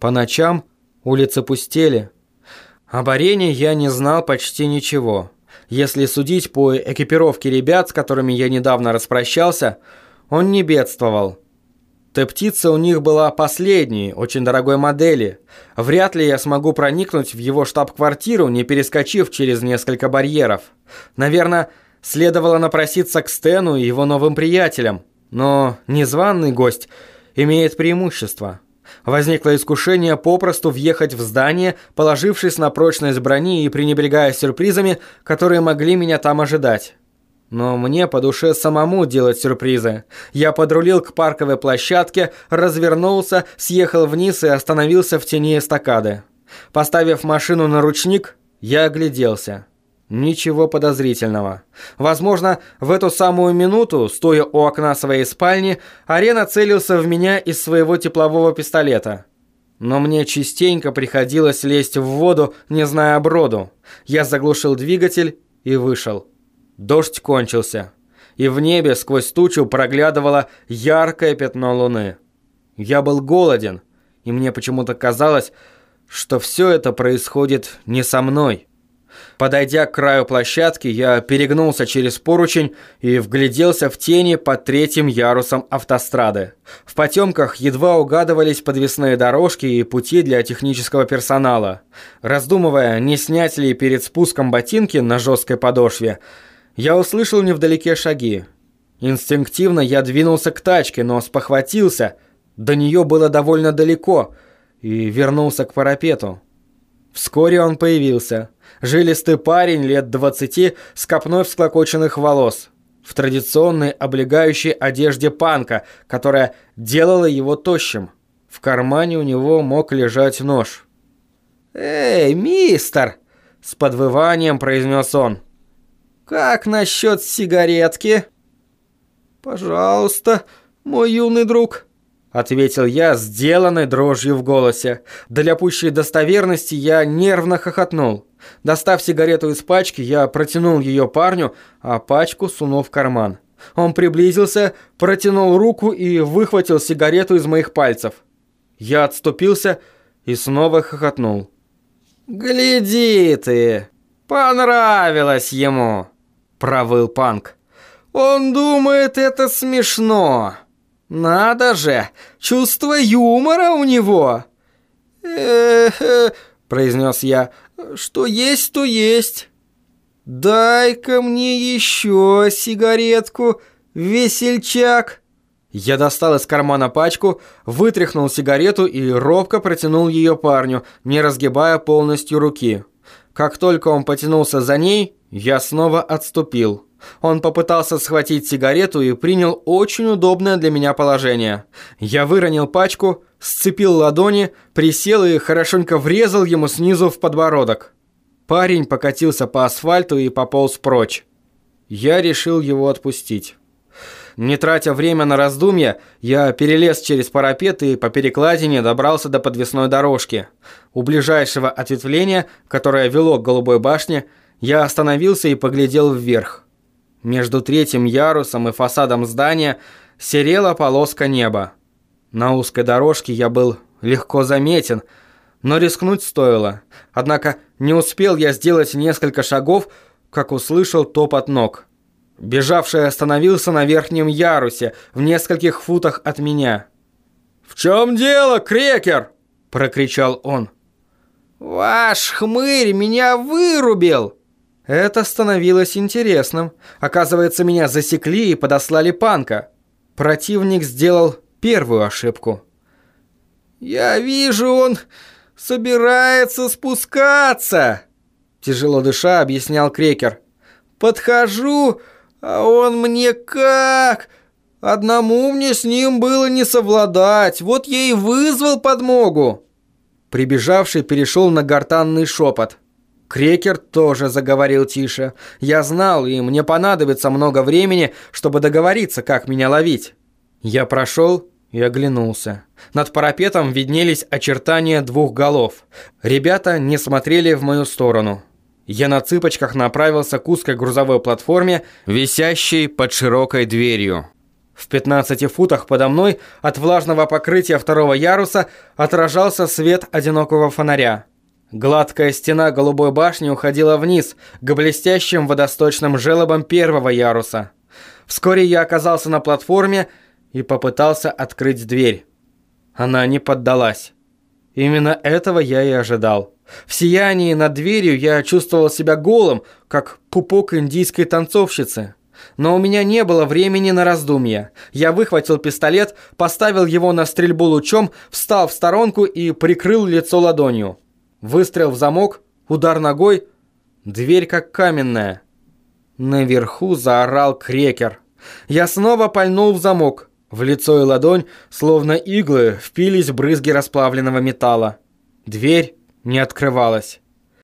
По ночам улицы пустели. Об арене я не знал почти ничего. Если судить по экипировке ребят, с которыми я недавно распрощался, он не бедствовал. Т-птица у них была последней, очень дорогой модели. Вряд ли я смогу проникнуть в его штаб-квартиру, не перескочив через несколько барьеров. Наверное, следовало напроситься к Стэну и его новым приятелям. Но незваный гость имеет преимущество. Возникло искушение попросту въехать в здание, положившись на прочность брони и пренебрегая сюрпризами, которые могли меня там ожидать. Но мне по душе самому делать сюрпризы. Я подрулил к парковой площадке, развернулся, съехал вниз и остановился в тени эстакады. Поставив машину на ручник, я огляделся. Ничего подозрительного. Возможно, в эту самую минуту, стоя у окна своей спальни, Арена целился в меня из своего теплового пистолета. Но мне частенько приходилось лезть в воду, не зная броду. Я заглушил двигатель и вышел. Дождь кончился, и в небе сквозь тучу проглядывало яркое пятно луны. Я был голоден, и мне почему-то казалось, что все это происходит не со мной. Подойдя к краю площадки, я перегнулся через поручень и вгляделся в тени под третьим ярусом автострады. В потемках едва угадывались подвесные дорожки и пути для технического персонала. Раздумывая, не снять ли перед спуском ботинки на жесткой подошве, я услышал невдалеке шаги. Инстинктивно я двинулся к тачке, но спохватился. До нее было довольно далеко и вернулся к парапету. Вскоре он появился. Жилистый парень лет двадцати с копной всклокоченных волос. В традиционной облегающей одежде панка, которая делала его тощим. В кармане у него мог лежать нож. «Эй, мистер!» – с подвыванием произнес он. «Как насчет сигаретки?» «Пожалуйста, мой юный друг», — ответил я, сделанной дрожью в голосе. Для пущей достоверности я нервно хохотнул. Достав сигарету из пачки, я протянул ее парню, а пачку сунул в карман. Он приблизился, протянул руку и выхватил сигарету из моих пальцев. Я отступился и снова хохотнул. «Гляди ты! Понравилось ему!» провыл Панк. «Он думает, это смешно. Надо же, чувство юмора у него!» «Эх, — произнес я, — что есть, то есть. Дай-ка мне еще сигаретку, весельчак!» Я достал из кармана пачку, вытряхнул сигарету и робко протянул ее парню, не разгибая полностью руки. Как только он потянулся за ней, я снова отступил. Он попытался схватить сигарету и принял очень удобное для меня положение. Я выронил пачку, сцепил ладони, присел и хорошенько врезал ему снизу в подбородок. Парень покатился по асфальту и пополз прочь. Я решил его отпустить. Не тратя время на раздумья, я перелез через парапет и по перекладине добрался до подвесной дорожки. У ближайшего ответвления, которое вело к голубой башне, я остановился и поглядел вверх. Между третьим ярусом и фасадом здания серела полоска неба. На узкой дорожке я был легко заметен, но рискнуть стоило. Однако не успел я сделать несколько шагов, как услышал топот ног. Бежавший остановился на верхнем ярусе, в нескольких футах от меня. «В чем дело, крекер?» – прокричал он. «Ваш хмырь меня вырубил!» Это становилось интересным. Оказывается, меня засекли и подослали панка. Противник сделал первую ошибку. «Я вижу, он собирается спускаться!» Тяжело дыша, объяснял Крекер. «Подхожу, а он мне как? Одному мне с ним было не совладать, вот я и вызвал подмогу!» Прибежавший перешел на гортанный шепот. Крекер тоже заговорил тише. Я знал, и мне понадобится много времени, чтобы договориться, как меня ловить. Я прошел и оглянулся. Над парапетом виднелись очертания двух голов. Ребята не смотрели в мою сторону. Я на цыпочках направился к узкой грузовой платформе, висящей под широкой дверью. В 15 футах подо мной от влажного покрытия второго яруса отражался свет одинокого фонаря. Гладкая стена голубой башни уходила вниз, к блестящим водосточным желобам первого яруса. Вскоре я оказался на платформе и попытался открыть дверь. Она не поддалась. Именно этого я и ожидал. В сиянии над дверью я чувствовал себя голым, как пупок индийской танцовщицы. Но у меня не было времени на раздумья. Я выхватил пистолет, поставил его на стрельбу лучом, встал в сторонку и прикрыл лицо ладонью. Выстрел в замок, удар ногой, дверь как каменная. Наверху заорал крекер. Я снова пальнул в замок. В лицо и ладонь, словно иглы, впились брызги расплавленного металла. Дверь не открывалась.